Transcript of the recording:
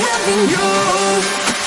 having you.